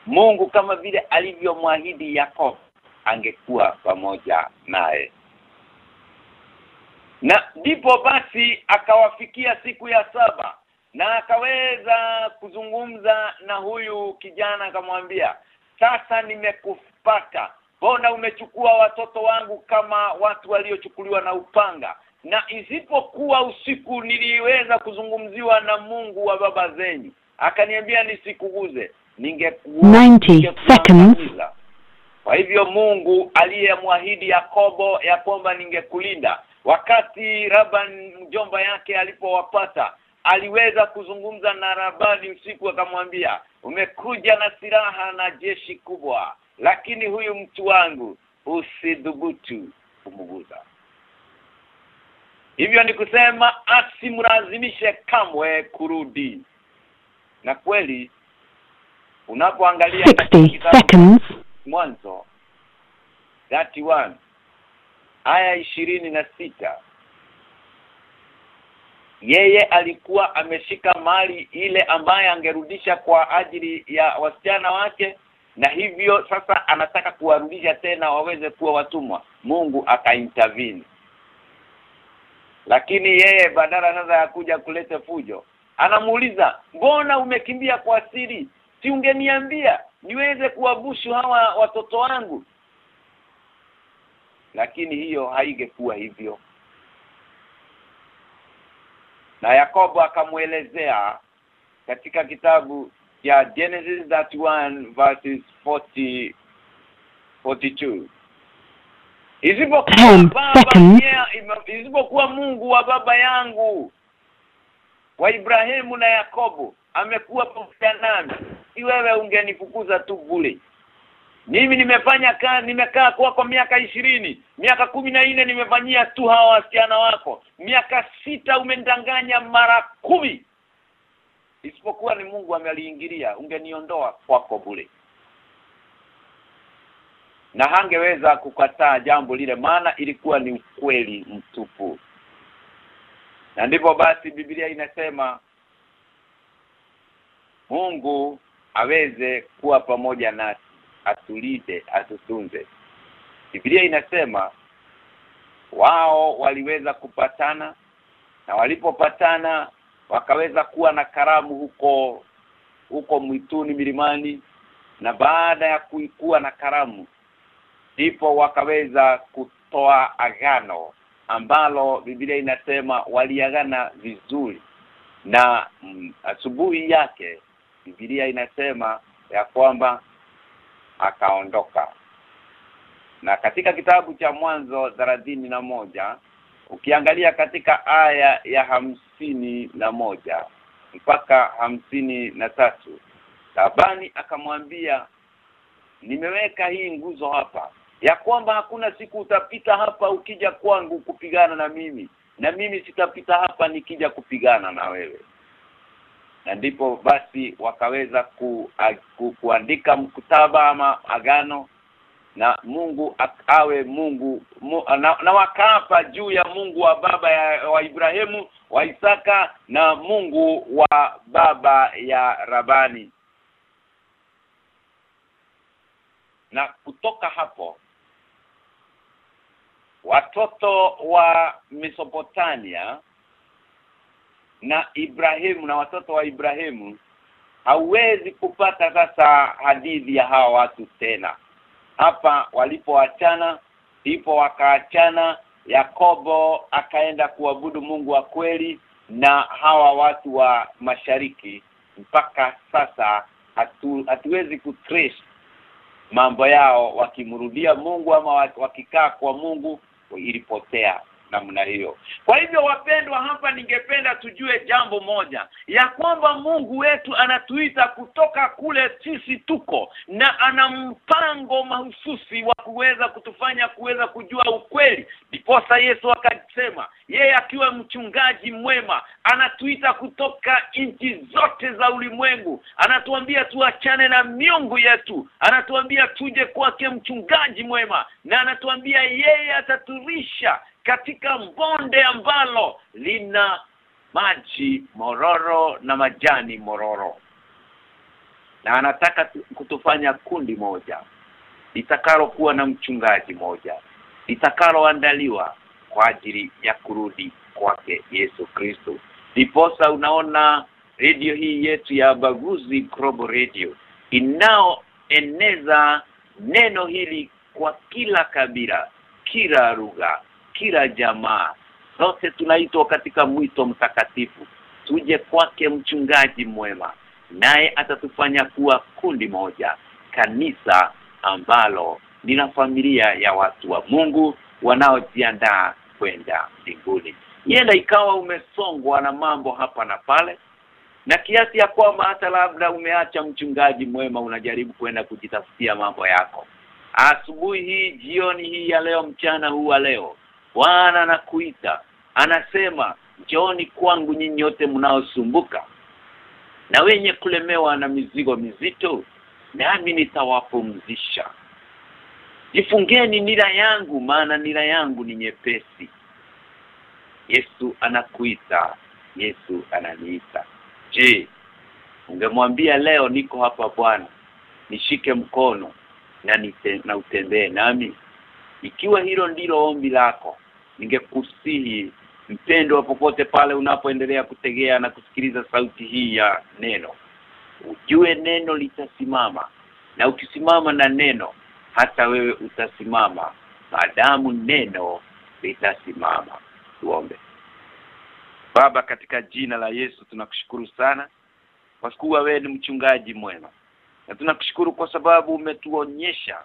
Mungu kama vile alivyomwahidi Yakobo angekuwa pamoja naye. Na ndipo basi akawafikia siku ya saba na akaweza kuzungumza na huyu kijana akamwambia sasa nimekupata mbona umechukua watoto wangu kama watu waliochukuliwa na upanga? Na isipokuwa usiku niliweza kuzungumziwa na Mungu wa baba zenyu. Akaniambia nisikuguze ningekuwa 90 seconds. kwa hivyo Mungu aliyemwahidi Yakobo ya kwamba ningekulinda wakati raban mjomba yake alipowapata aliweza kuzungumza na Rabani usiku akamwambia umekuja na silaha na jeshi kubwa lakini huyu mtu wangu usidhubutu kumguza. Hivyo ni kusema asimlazimishe kamwe kurudi. Na kweli unapoangalia mwanzo 60 one mwanzo 31 aya ishirini na sita yeye alikuwa ameshika mali ile ambaye angerudisha kwa ajili ya wasichana wake na hivyo sasa anataka kuwarudisha tena waweze kuwa watumwa. Mungu akaintervene. Lakini yeye badala sasa ya kuja kuleta fujo. Anamuuliza mbona umekimbia kwa siri? Si ungeniambia niweze kuwabushu hawa watoto wangu? Lakini hiyo haingekuwa hivyo. Na Yakobo akamuelezea katika kitabu cha Genesis 31 verses 40 42 Isipokuwa yeah, Mungu wa baba yangu wa Ibrahimu na Yakobo amekuwa pamoja nami. Si wewe ungenifukuza tu bure. Mimi nimefanya kazi nimekaa kwa kwa miaka ishirini miaka kumi na nne nimefanyia tu hawa wasichana wako. Miaka sita umendanganya mara kumi isipokuwa ni Mungu ameliingilia ungeniondoa kwako bure. Na hangeweza kukataa jambo lile maana ilikuwa ni ukweli mtupu. Na ndipo basi Biblia inasema Mungu aweze kuwa pamoja nasi atulinde atutunze. Biblia inasema wao waliweza kupatana na walipopatana wakaweza kuwa na karamu huko huko mwituni milimani na baada ya kuikuwa na karamu ndipo wakaweza kutoa agano ambalo Biblia inasema waliagana vizuri. Na mm, asubuhi yake Biblia inasema ya kwamba akaondoka. Na katika kitabu cha mwanzo na moja ukiangalia katika aya ya hamsini na moja mpaka hamsini na tatu Labani akamwambia nimeweka hii nguzo hapa ya kwamba hakuna siku utapita hapa ukija kwangu kupigana na mimi na mimi sitapita hapa nikija kupigana na wewe. Na ndipo basi wakaweza ku, ku, kuandika mkutaba ama agano na Mungu akawe Mungu mu, na, na wakaapa juu ya Mungu wa baba ya, wa Ibrahimu wa Isaka na Mungu wa baba ya Rabani na kutoka hapo watoto wa Mesopotamia na Ibrahimu na watoto wa Ibrahimu hauwezi kupata sasa hadithi ya hawa watu tena hapa walipoachana ipo wakaachana Yakobo akaenda kuabudu Mungu wa kweli na hawa watu wa mashariki. Mpaka sasa hatu, hatuwezi kutrace mambo yao wakimrudia Mungu ama wakikaa kwa Mungu ilipotea namna hiyo. Kwa hivyo wapendwa hapa ningependa tujue jambo moja ya kwamba Mungu wetu anatuita kutoka kule sisi tuko na ana mpango mahususi wa kuweza kutufanya kuweza kujua ukweli. Ndiposa Yesu akasema yeye akiwa mchungaji mwema anatuita kutoka nchi zote za ulimwengu anatuambia tuachane na miungu yetu anatuambia tuje kwake mchungaji mwema na anatuambia yeye ataturisha katika bonde ambalo lina maji mororo na majani mororo. Na anataka kutufanya kundi moja litakalo kuwa na mchungaji moja litakaloandaliwa kwa ajili ya kurudi kwake Yesu Kristo. Diposa unaona radio hii yetu ya Baguzi Global Radio inaoeneza neno hili kwa kila kabila kila lugha kila jamaa. Sote tunaitwa katika mwito mtakatifu. Tuje kwake mchungaji mwema naye atatufanya kuwa kundi moja kanisa ambalo lina familia ya watu wa Mungu wanaojiandaa kwenda mbinguni. Yenda ikawa umesongwa na mambo hapa na pale na kiasi ya kwamba hata labda umeacha mchungaji mwema unajaribu kwenda kujitafutia mambo yako. Asubuhi hii jioni hii ya leo mchana huu wa leo Bwana anakuita. Anasema njooni kwangu nyinyi wote mnaosumbuka na wenye kulemewa na mizigo mizito nami nitawapumzisha. Jifungeni nira yangu maana nira yangu ni nyepesi. Yesu anakuita. Yesu ananiita. Je ungemwambia leo niko hapa bwana nishike mkono na nite, na utembee nami ikiwa hilo ndilo ombi lako ningekusihi mpendo popote pale unapoendelea kutegea na kusikiliza sauti hii ya neno. Ujue neno litasimama na ukisimama na neno hata wewe utasimama maadamu neno litasimama. Tuombe. Baba katika jina la Yesu tunakushukuru sana kwa kuwa wewe ni mchungaji mwema na tunakushukuru kwa sababu umetuonyesha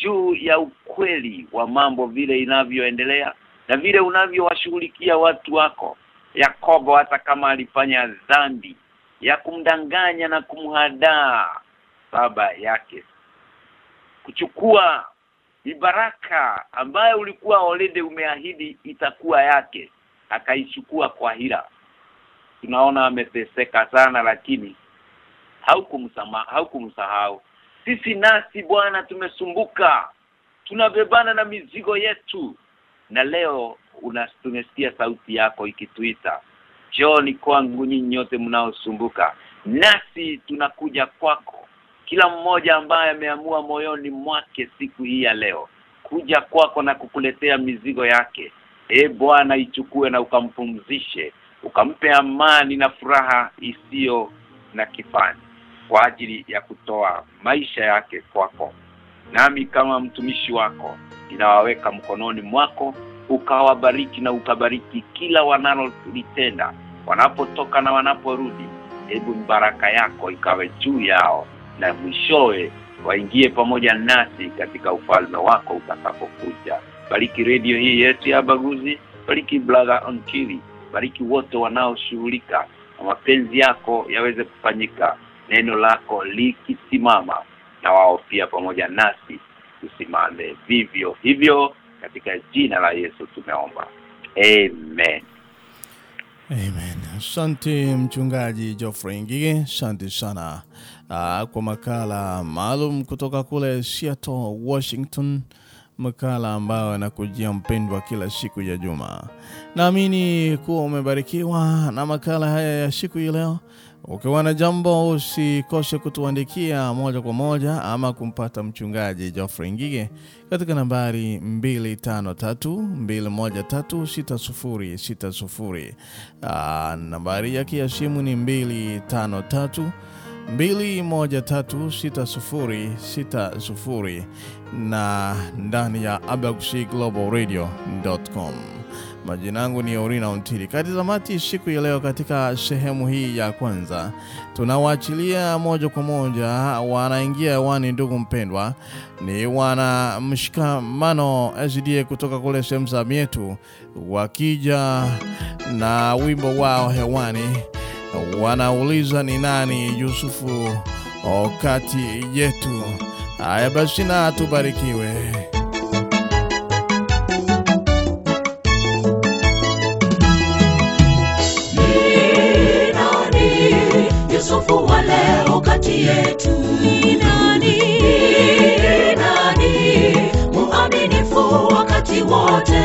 juu ya ukweli wa mambo vile inavyoendelea na vile unavyowashughulikia watu wako. Yakobo hata kama alifanya dhambi ya kumdanganya na kumhadaa baba yake kuchukua mibaraka ambayo ulikuwa olede umeahidi itakuwa yake akaichukua kwa hila. Tunaona ameteseka sana lakini haukumsamaha haukumsahau sisi nasi bwana tumesumbuka. Tunabebana na mizigo yetu. Na leo una tumesikia sauti yako ikituita Joni kwangu nyinyi nyote mnaosumbuka. Nasi tunakuja kwako. Kila mmoja ambaye ameamua moyoni mwake siku hii ya leo kuja kwako na kukuletea mizigo yake. E Bwana ichukue na ukampumzishe ukampe amani na furaha isiyo na kifani kwa ajili ya kutoa maisha yake kwako. Nami kama mtumishi wako ninawaweka mkononi mwako ukawabariki na ukabariki kila wanalolitenda. Wanapotoka na wanaporudi hebu baraka yako ikawe juu yao na mwishowe waingie pamoja nasi katika ufalme wako utakapokuja. Bariki redio hii yetu ya baguzi bariki blaga Onkili bariki wote wanaoshughulika na mapenzi yako yaweze kufanyika neno lako likisimama na wao pia pamoja nasi tusimame vivyo hivyo katika jina la Yesu tumeomba amen Amen. Asante mchungaji Geoffrey Ngige, asante sana uh, kwa makala maalum kutoka kule Seattle, Washington, makala ambayo yanakujia mpendwa kila siku ya juma. Naamini kuwa umebarikiwa na makala haya ya siku hii leo. Ukiwa na jambo usikose kutuandikia moja kwa moja ama kumpata mchungaji Geoffrey Ngige katika nambari 253-213-6060. Ah, nambari yake ya simu ni 253 213-6060 na ndani ya abagusglobalradio.com. Majina yangu ni Orina Ontili. Kati tamati siku ya leo katika sehemu hii ya kwanza tunawaachilia moja kwa moja, wanaingia hewani. Ndugu mpendwa, ni wana mshikamano SDA kutoka kule sehemu za Mietu, wakija na wimbo wao hewani, wanauliza ni nani Yusufu kati yetu. Haya basi, na tubarikiwe. Kati yetu? Ni nani? Ni nani muaminifu wakati wote,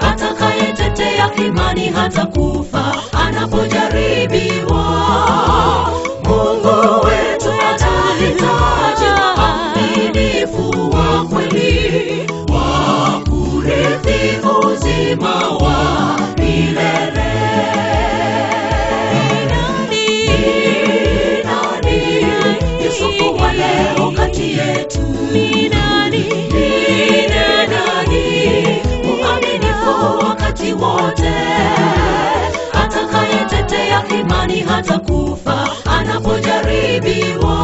atakayetetea imani hata kufa anapojaribiwa? wakati wote. Atakayetetea imani hata kufa anapojaribiwa.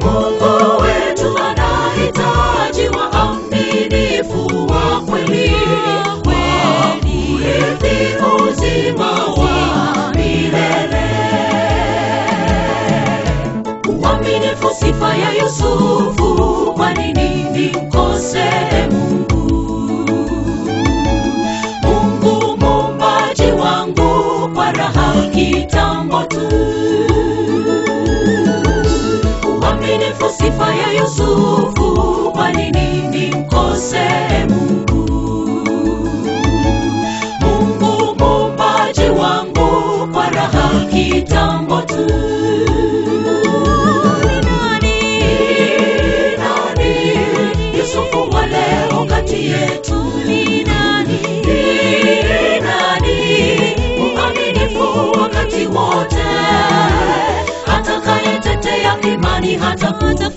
Mungu wetu anahitaji waaminifu wa kweli wa uzima wa milele. Uaminifu sifa ya Yusufu hata